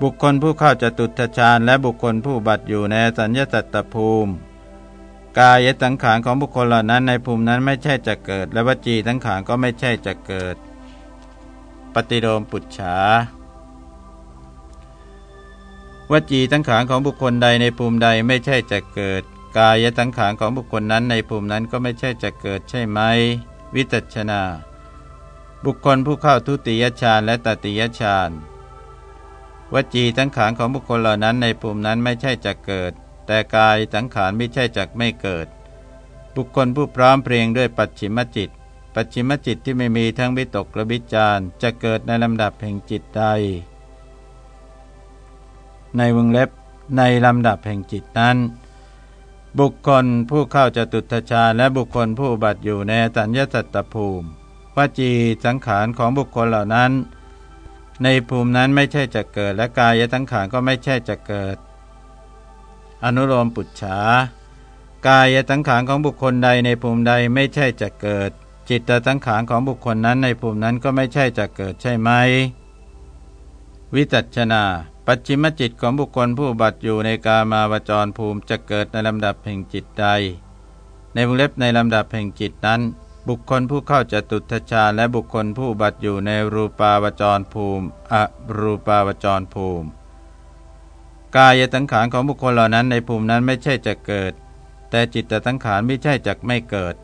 บุคคลผู้เข้าจะตุทชานและบุคคลผู้บัตอยู่ในสัญญาสัตตภูมิ กายสังขารของบุคคลเหล่านั้นในภูมินั้นไม่ใช่จะเกิด และวจีสังขารก็ไม่ใช่จะเกิด ปฏิโลมปุจฉาวจีตั้งขางของบุคคลใดในภูมิใดไม่ใช่จะเกิด กายตั้งขางของบุคคลนั้นในภูมินั้นก็ไม่ใช่จะเกิดใช่ไหม วิจัชนา บุคคลผู้เข้าทุติยฌานและตติยฌาน วจีตั้งขางของบุคคลเหล่านั้นในภูมินั้นไม่ใช่จะเกิด แต่กายสังขารไม่ใช่จักไม่เกิด บุคคลผู้พร้อมเพรียงด้วยปัจฉิมจิต ปัจฉิมจิตที่ไม่มีทั้งวิตกและวิจารจะเกิดในลำดับแห่งจิตใด ในวงเล็บในลำดับแห่งจิตนั้น บุคคลผู้เข้าจะตุตชาและบุคคลผู้บัติอยู่ในสัญญาสัตตภูมิวจีสังขารของบุคคลเหล่านั้น ในภูมินั้นไม่ใช่จะเกิด และกายสังขารก็ไม่ใช่จะเกิด อนุโลมปุจฉากายสังขารของบุคคลใดในภูมิใดไม่ใช่จะเกิด จิตตสังขารของบุคคลนั้นในภูมินั้นก็ไม่ใช่จะเกิดใช่ไหม วิจัชนา ปัจฉิมจิตของบุคคลผู้บัตอยู่ในกามาวจรภูมิจะเกิดในลำดับแห่งจิตใด ในวงเล็บในลำดับแห่งจิตนั้น บุคคลผู้เข้าจตุทชาและบุคคลผู้บัตอยู่ในรูปาวจรภูมิอรูปาวจรภูมิ กายตังขารของบุคคลเหล่านั้นในภูมินั้นไม่ใช่จะเกิด แต่จิตตังขารไม่ใช่จะไม่เกิด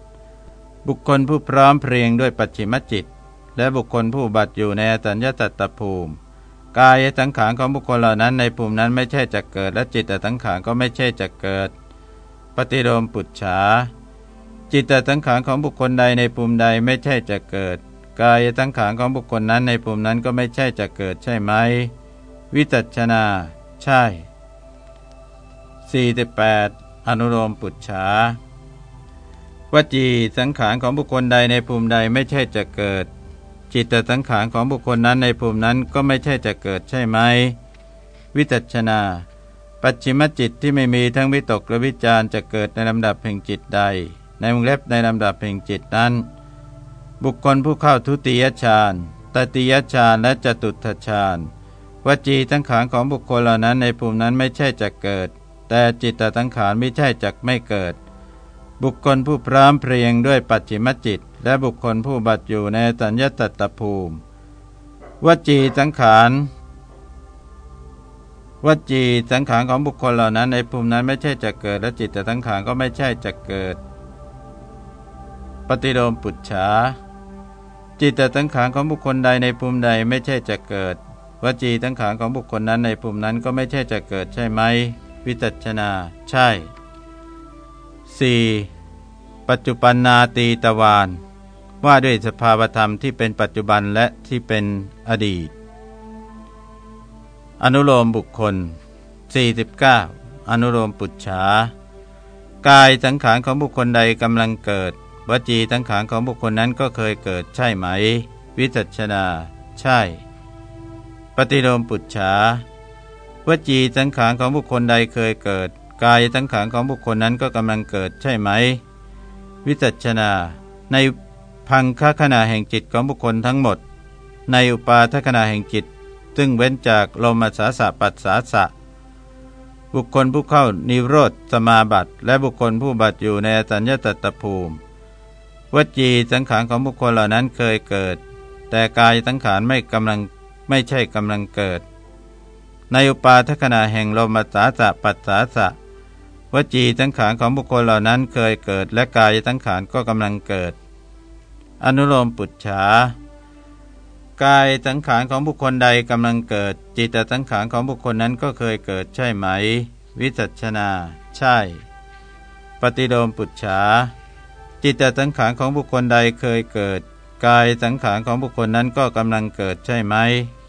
บุคคลผู้พร้อมเพรียงด้วยปัจฉิมจิต และบุคคลผู้บัตอยู่ในสัญญาตตภูมิ กายสังขารของบุคคลเหล่านั้นในภูมินั้นไม่ใช่จะเกิด และจิตสังขารก็ไม่ใช่จะเกิด ปฏิโลมปุจฉา จิตสังขารของบุคคลใดในภูมิใดไม่ใช่จะเกิด กายสังขารของบุคคลนั้นในภูมินั้นก็ไม่ใช่จะเกิดใช่ไหม วิจัชนา ใช่ 48 อนุโลมปุจฉาวจีสังขารของบุคคลใดในภูมิใดไม่ใช่จะเกิด จิตสังขารของบุคคลนั้นในภูมินั้นก็ไม่ใช่จะเกิดใช่ไหม วิจัชนา ปัจฉิมจิตที่ไม่มีทั้งวิตกและวิจารจะเกิดในลำดับแห่งจิตใด ในวงเล็บในลำดับแห่งจิตนั้น บุคคลผู้เข้าทุติยฌานตติยฌานและจตุตฌานวจีทั้งขานของบุคคลเหล่านั้นในภูมินั้นไม่ใช่จะเกิด แต่จิตตทั้งขานไม่ใช่จักไม่เกิด บุคคลผู้พร้อมเพรียงด้วยปัจฉิมจิต และบุคคลผู้บัตอยู่ในตัญญตตภูมิ วจีสังขารวจีสังขารของบุคคลเหล่านั้นในภูมินั้นไม่ใช่จะเกิด และจิตแต่สังขารก็ไม่ใช่จะเกิด ปฏิโลมปุจฉาจิตแต่สังขารของบุคคลใดในภูมิใดไม่ใช่จะเกิดวจีสังขารของบุคคลนั้นในภูมินั้นก็ไม่ใช่จะเกิดใช่ไหม วิจัชนา ใช่ 4. ปัจจุบันนาตีตวานว่าด้วยสภาวธรรมที่เป็นปัจจุบันและที่เป็นอดีต อนุโลมบุคคล 49 อนุโลมปุจฉากายสังขารของบุคคลใดกำลังเกิด วจีสังขารของบุคคลนั้นก็เคยเกิดใช่ไหม วิจัชนา ใช่ ปฏิโลมปุจฉาวจีสังขารของบุคคลใดเคยเกิด กายสังขารของบุคคลนั้นก็กำลังเกิดใช่ไหม วิจัชนา ในพังคขณะแห่งจิตของบุคคลทั้งหมด ในอุปาทขณะแห่งจิต ซึ่งเว้นจากลมสาสะปัสสาสะ บุคคลผู้เข้านิโรธสมาบัติ และบุคคลผู้บัติอยู่ในสัญญตตภูมิ วจีสังขารของบุคคลเหล่านั้นเคยเกิด แต่กายสังขารไม่กำลังไม่ใช่กำลังเกิด ในอุปาทขณะแห่งลมสาสะปัสสาสะวจีสังขารของบุคคลเหล่านั้นเคยเกิด และกายสังขารก็กำลังเกิด อนุโลมปุจฉากายสังขารของบุคคลใดกำลังเกิด จิตสังขารของบุคคลนั้นก็เคยเกิดใช่ไหม วิจัชนา ใช่ ปฏิโลมปุจฉา จิตสังขารของบุคคลใดเคยเกิด กายสังขารของบุคคลนั้นก็กำลังเกิดใช่ไหม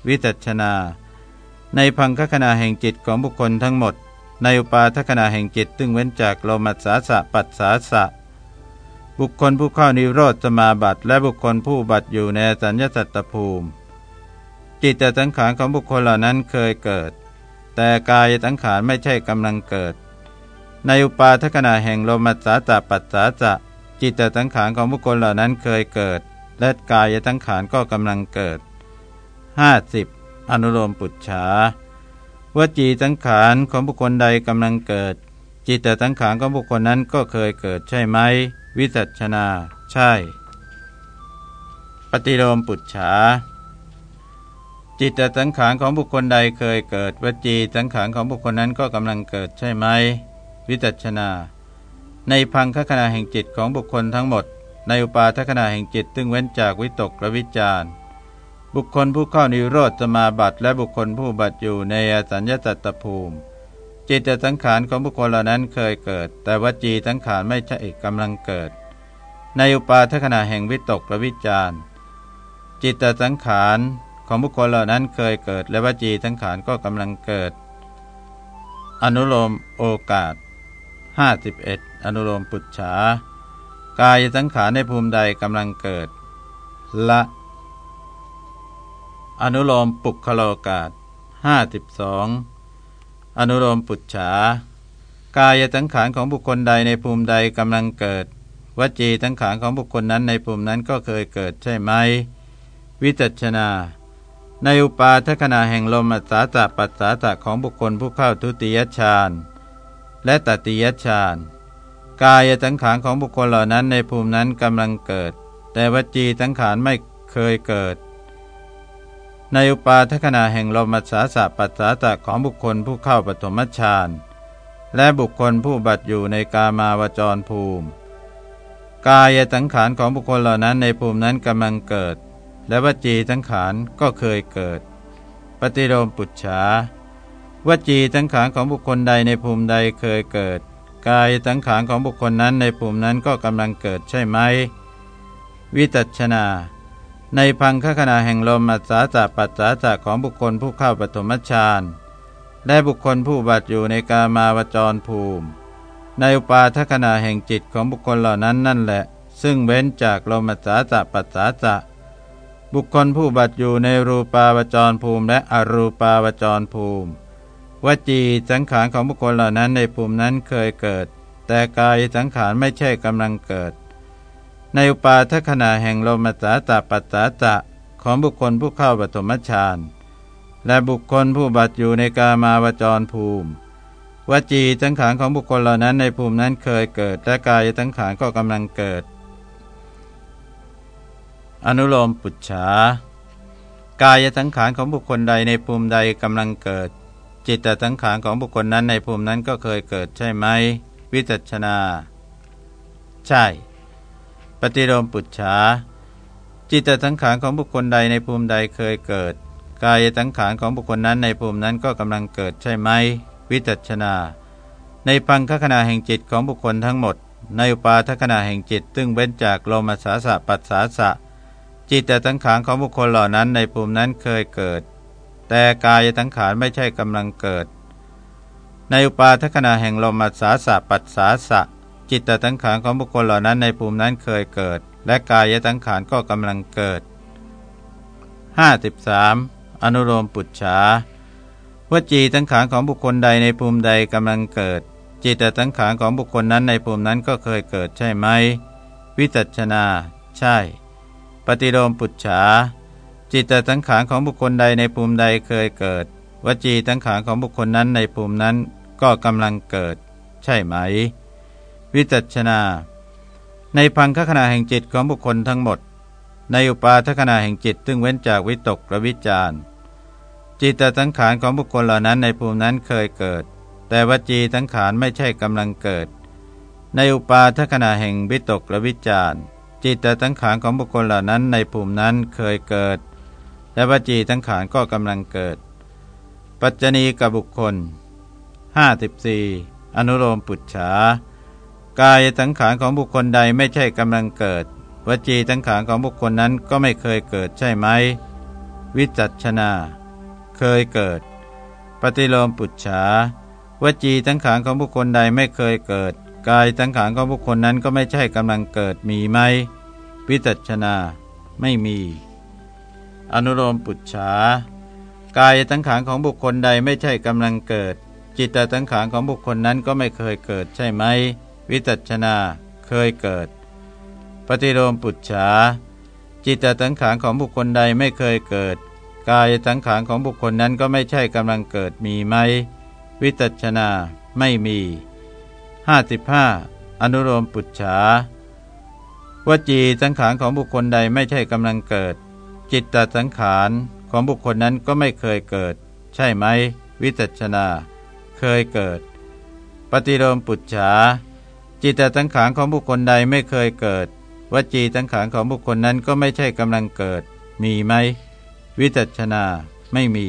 วิจัชนา ในพังคขณะแห่งจิตของบุคคลทั้งหมด ในอุปาทขณะแห่งจิตตึงเว้นจากโลมัสสาสะปัสสาสะ บุคคลผู้เข้านิโรธสมาบัติและบุคคลผู้บัติอยู่ในสัญญสัตตภูมิ จิตแต่สังขารของบุคคลเหล่านั้นเคยเกิด แต่กายสังขารไม่ใช่กำลังเกิด ในอุปาทขณะแห่งลมัสสาจะปัสสาจะ จิตแต่สังขารของบุคคลเหล่านั้นเคยเกิด และกายสังขารก็กำลังเกิด 50. อนุโลมปุจฉาวจีสังขารของบุคคลใดกำลังเกิด จิตแต่สังขารของบุคคลนั้นก็เคยเกิดใช่ไหม วิจัชนา ใช่ ปฏิโลมปุจฉาจิตสังขารของบุคคลใดเคยเกิด วจีสังขารของบุคคลนั้นก็กำลังเกิดใช่ไหม วิจัชนา ในพังคขณะแห่งจิตของบุคคลทั้งหมด ในอุปาทขณะแห่งจิตตึงเว้นจากวิตกและวิจารบุคคลผู้เข้านิโรธสมาบัติและบุคคลผู้บัติอยู่ในอสัญญาตตภูมิ จิตสังขารของบุคคลเหล่านั้นเคยเกิด แต่วจีสังขารไม่ใช่กำลังเกิด ในอุปาทขณะแห่งวิตกและวิจารจิตสังขารของบุคคลเหล่านั้นเคยเกิด และวจีสังขารก็กำลังเกิด อนุโลมโอกาส 51 อนุโลมปุจฉากายสังขารในภูมิใดกำลังเกิด ละ อนุโลมปุคโลกาส52 อนุโลมปุจฉากายสังขารของบุคคลใดในภูมิใดกำลังเกิด วจีสังขารของบุคคลนั้นในภูมินั้นก็เคยเกิดใช่ไหม วิจัชนา ในอุปาทขณะแห่งลมอัศาสะปัสสาสะของบุคคลผู้เข้าทุติยฌานและตติยฌาน กายสังขารของบุคคลเหล่านั้นในภูมินั้นกำลังเกิด แต่วจีสังขารไม่เคยเกิด ในอุปาทขณะแห่งลมัสสาสะปัสสาตะของบุคคลผู้เข้าปฐมฌานและบุคคลผู้บัตอยู่ในกามาวจรภูมิ กายสังขารของบุคคลเหล่านั้นในภูมินั้นกำลังเกิด และวจีสังขารก็เคยเกิด ปฏิโลมปุจฉาวจีสังขารของบุคคลใดในภูมิใดเคยเกิด กายสังขารของบุคคลนั้นในภูมินั้นก็กำลังเกิดใช่ไหม วิตัชนา ในพังคขณะแห่งลมอัศาสะปัสสาสะของบุคคลผู้เข้าปฐมฌานและบุคคลผู้บัตอยู่ในกามาวจรภูมิ ในอุปาทขณะแห่งจิตของบุคคลเหล่านั้นนั่นแหละ ซึ่งเว้นจากลมอัศาสะปัสสาสะบุคคลผู้บัตอยู่ในรูปาวจรภูมิและอรูปาวจรภูมิ วจีสังขารของบุคคลเหล่านั้นในภูมินั้นเคยเกิด แต่กายสังขารไม่ใช่กำลังเกิด ในอุปาทขณะแห่งลมสาตาปัสสาตะของบุคคลผู้เข้าปฐมฌานและบุคคลผู้บัตอยู่ในกามาวจรภูมิวจีสังขารของบุคคลเหล่านั้นในภูมินั้นเคยเกิด และกายสังขารก็กำลังเกิด อนุโลมปุจฉากายสังขารของบุคคลใดในภูมิใดกำลังเกิด จิตตสังขารของบุคคลนั้นในภูมินั้นก็เคยเกิดใช่ไหม วิจัชนา ใช่ ปฏิโลมปุจฉาจิตตสังขารของบุคคลใดในภูมิใดเคยเกิด กายสังขารของบุคคลนั้นในภูมินั้นก็กำลังเกิดใช่ไหม วิจัชนา ในพังคขณะแห่งจิตของบุคคลทั้งหมด ในอุปาทขณะแห่งจิตซึ่งเว้นจากโลมาสาสะปัสสาสะจิตแต่สังขารของบุคคลเหล่านั้นในภูมินั้นเคยเกิด แต่กายสังขารไม่ใช่กำลังเกิด ในอุปาทขณะแห่งลมัสสาสะปัสสาสะ จิตตสังขารของบุคคลเหล่านั้นในภูมินั้นเคยเกิด และกายสังขารก็กำลังเกิด 53. อนุโลมปุจฉาวจีสังขารของบุคคลใดในภูมิใดกำลังเกิด จิตต่สังขารของบุคคลนั้นในภูมินั้นก็เคยเกิดใช่ไหม วิจัชนา ใช่ ปฏิโลมปุจฉา จิตตสังขารของบุคคลใดในภูมิใดเคยเกิด วจีสังขารของบุคคลนั้นในภูมินั้นก็กำลังเกิด ใช่ไหม วิจัชนา ในพังคขณะแห่งจิตของบุคคลทั้งหมด ในอุปาทขณะแห่งจิตซึ่งเว้นจากวิตกและวิจารจิตตสังขารของบุคคลเหล่านั้นในภูมินั้นเคยเกิด แต่วจีสังขารไม่ใช่กำลังเกิด ในอุปาทขณะแห่งวิตกและวิจารจิตแต่ทั้งขานของบุคคลเหล่านั้นในภูมินั้นเคยเกิด และวจีทั้งขานก็กำลังเกิด ปัจจณีกับบุคคล 54 อนุโลมปุจฉากายสังขารของบุคคลใดไม่ใช่กำลังเกิดวจีสังขารของบุคคลนั้นก็ไม่เคยเกิดใช่ไหม วิจัชนา เคยเกิด ปฏิโลมปุจฉาวจีสังขารของบุคคลใดไม่เคยเกิด กายสังขารของบุคคลนั้นก็ไม่ใช่กำลังเกิดมีไหม วิจัชนา ไม่มี อนุโลมปุจฉากายสังขารของบุคคลใดไม่ใช่กำลังเกิด จิตสังขารของบุคคลนั้นก็ไม่เคยเกิดใช่ไหม วิจัชนาเคยเกิด ปฏิโลมปุจฉาจิตสังขารของบุคคลใดไม่เคยเกิด กายสังขารของบุคคลนั้นก็ไม่ใช่กำลังเกิดมีไหม วิจัชนาไม่มี 55 อนุโลมปุจฉาวจีสังขารของบุคคลใดไม่ใช่กำลังเกิด จิตตสังขารของบุคคลนั้นก็ไม่เคยเกิด ใช่ไหม วิจัชนา เคยเกิด ปฏิโลมปุจฉาจิตตสังขารของบุคคลใดไม่เคยเกิดวจีสังขารของบุคคลนั้นก็ไม่ใช่กำลังเกิด มีไหม วิจัชนาไม่มี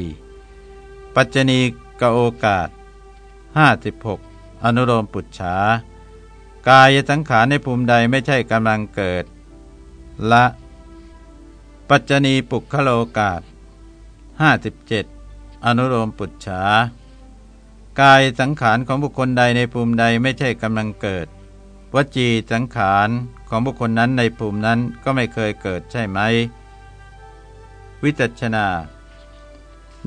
ปัจจณีกโอกาส 56 อนุโลมปุจฉากายสังขารในภูมิใดไม่ใช่กำลังเกิด ละ ปัจจณีปุคโลกาศ57 อนุโลมปุจฉากายสังขารของบุคคลใดในภูมิใดไม่ใช่กำลังเกิด วจีสังขารของบุคคลนั้นในภูมินั้นก็ไม่เคยเกิดใช่ไหม วิจัชนา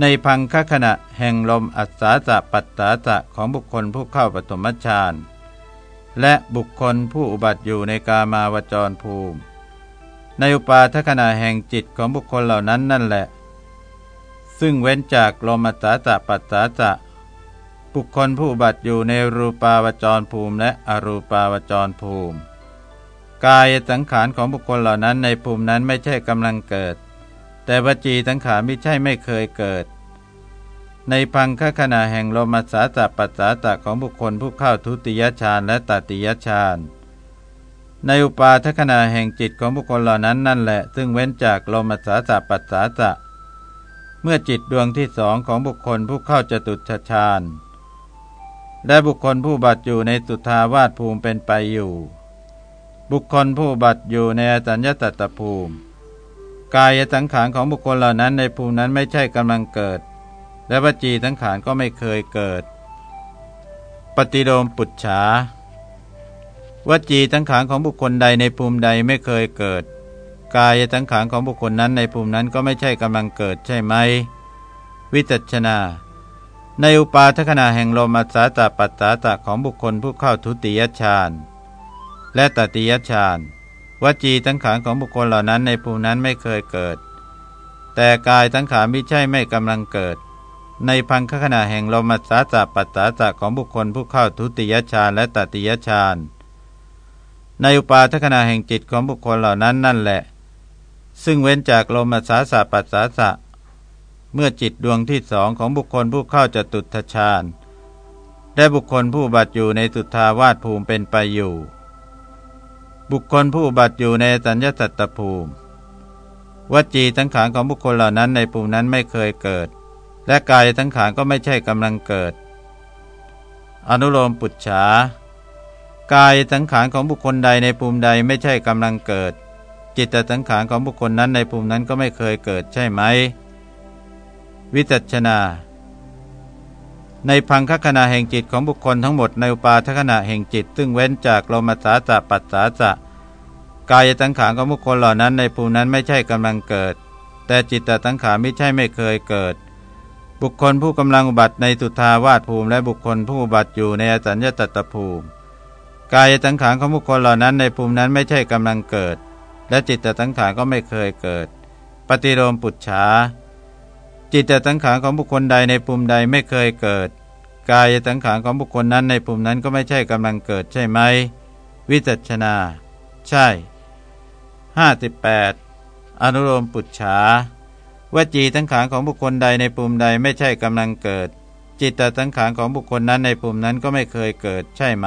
ในพังคขณะแห่งลมอัศาสะปัตตาสะของบุคคลผู้เข้าปฐมฌานและบุคคลผู้อุบัติอยู่ในกามาวจรภูมิ ในอุปาทขณะแห่งจิตของบุคคลเหล่านั้นนั่นแหละ ซึ่งเว้นจากลมอัศาสะปัตตาสะบุคคลผู้บัติอยู่ในรูปาวจรภูมิและอรูปาวจรภูมิ กายสังขารของบุคคลเหล่านั้นในภูมินั้นไม่ใช่กำลังเกิด แต่วจีสังขารไม่ใช่ไม่เคยเกิด ในพังคขณะแห่งลมัสาตะปัสสาตะของบุคคลผู้เข้าทุติยฌานและตติยฌาน ในอุปาทขณะแห่งจิตของบุคคลเหล่านั้นนั่นแหละ ซึ่งเว้นจากลมัสสาตปัสสาตะเมื่อจิตดวงที่สองของบุคคลผู้เข้าจตุชฌานและบุคคลผู้บัตอยู่ในสุทาวาสภูมิเป็นไปอยู่ บุคคลผู้บัตอยู่ในอสัญญตตภูมิ กายสังขารของบุคคลเหล่านั้นในภูมินั้นไม่ใช่กำลังเกิด และวจีสังขารก็ไม่เคยเกิด ปฏิโลมปุจฉา วจีสังขารของบุคคลใดในภูมิใดไม่เคยเกิด กายสังขารของบุคคลนั้นในภูมินั้นก็ไม่ใช่กำลังเกิดใช่ไหม วิจัชนา ในอุปาทขณะแห่งลมอัศตาปัสสาตะของบุคคลผู้เข้าทุติยฌานและตติยฌานวจีทั้งขานของบุคคลเหล่านั้นในภูมินั้นไม่เคยเกิด แต่กายทั้งขาไม่ใช่ไม่กำลังเกิดในพังคขณะแห่งลมอัศตาปัสสาตะของบุคคลผู้เข้าทุติยฌานและตติยฌาน ในอุปาทขณะแห่งจิตของบุคคลเหล่านั้นนั่นแหละ ซึ่งเว้นจากลมอัศสาปัสสาสะ เมื่อจิตดวงที่สองของบุคคลผู้เข้าจะตุทชาญและบุคคลผู้บัตอยู่ในสุทธาวาสภูมิเป็นไปอยู่ บุคคลผู้บัตอยู่ในสัญญสัตตภูมิวจีทั้งขานของบุคคลเหล่านั้นในภูมินั้นไม่เคยเกิด และกายทั้งขานก็ไม่ใช่กำลังเกิด อนุโลมปุจฉา กายสังขารของบุคคลใดในภูมิใดไม่ใช่กำลังเกิด จิตสังขารของบุคคลนั้นในภูมินั้นก็ไม่เคยเกิดใช่ไหม วิจัชนา ในพังคขณะแห่งจิตของบุคคลทั้งหมดในอุปาทขณะแห่งจิต ซึ่งเว้นจากลมสาจะปัสสาจะกายตังขารของบุคคลเหล่านั้นในภูนั้นไม่ใช่กำลังเกิด แต่จิตตตังขารไม่ใช่ไม่เคยเกิดบุคคลผู้กำลังอุบัติในสุทาวาสภูมิ และบุคคลผู้อุบัติอยู่ในอสัญญตตภูมิ กายตังขารของบุคคลเหล่านั้นในภูมินั้นไม่ใช่กำลังเกิด และจิตตตังขารก็ไม่เคยเกิด ปฏิโลมปุจฉาจิตตังขารของบุคคลใดในภูมิใดไม่เคยเกิด กายตังขารของบุคคลนั้นในภูมินั้นก็ไม่ใช่กำลังเกิดใช่ไหม วิจัชนา ใช่ 58 อนุโลมปุจฉาวจีตังขารของบุคคลใดในภูมิใดไม่ใช่กำลังเกิด จิตตตังขารของบุคคลนั้นในภูมินั้นก็ไม่เคยเกิดใช่ไหม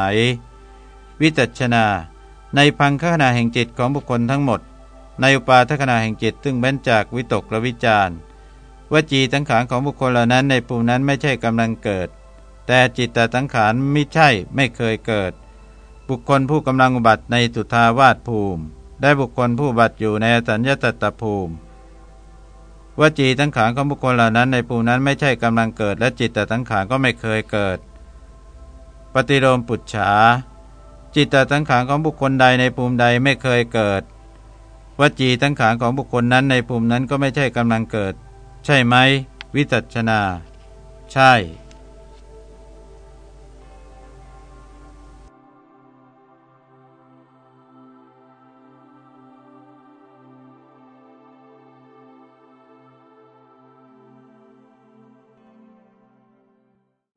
วิจัชนา ในพังคขณะแห่งจิตของบุคคลทั้งหมด ในอุปาทขณะแห่งจิตซึ่งเบ้นจากวิตกและวิจารวจีตังขารของบุคคลเหล่านั้นในภูมินั้นไม่ใช่กำลังเกิด แต่จิตตตังขารไม่ใช่ไม่เคยเกิด บุคคลผู้กำลังอุบัติในสุทาวาสภูมิ ได้บุคคลผู้บัติอยู่ในสัญญาตตภูมิวจีตังขารของบุคคลเหล่านั้นในภูมินั้นไม่ใช่กำลังเกิด และจิตตตังขารก็ไม่เคยเกิด ปฏิโลมปุจฉา จิตตตังขารของบุคคลใดในภูมิใดไม่เคยเกิดวจีตังขารของบุคคลนั้นในภูมินั้นก็ไม่ใช่กำลังเกิด ใช่ไหม วิจัชนา ใช่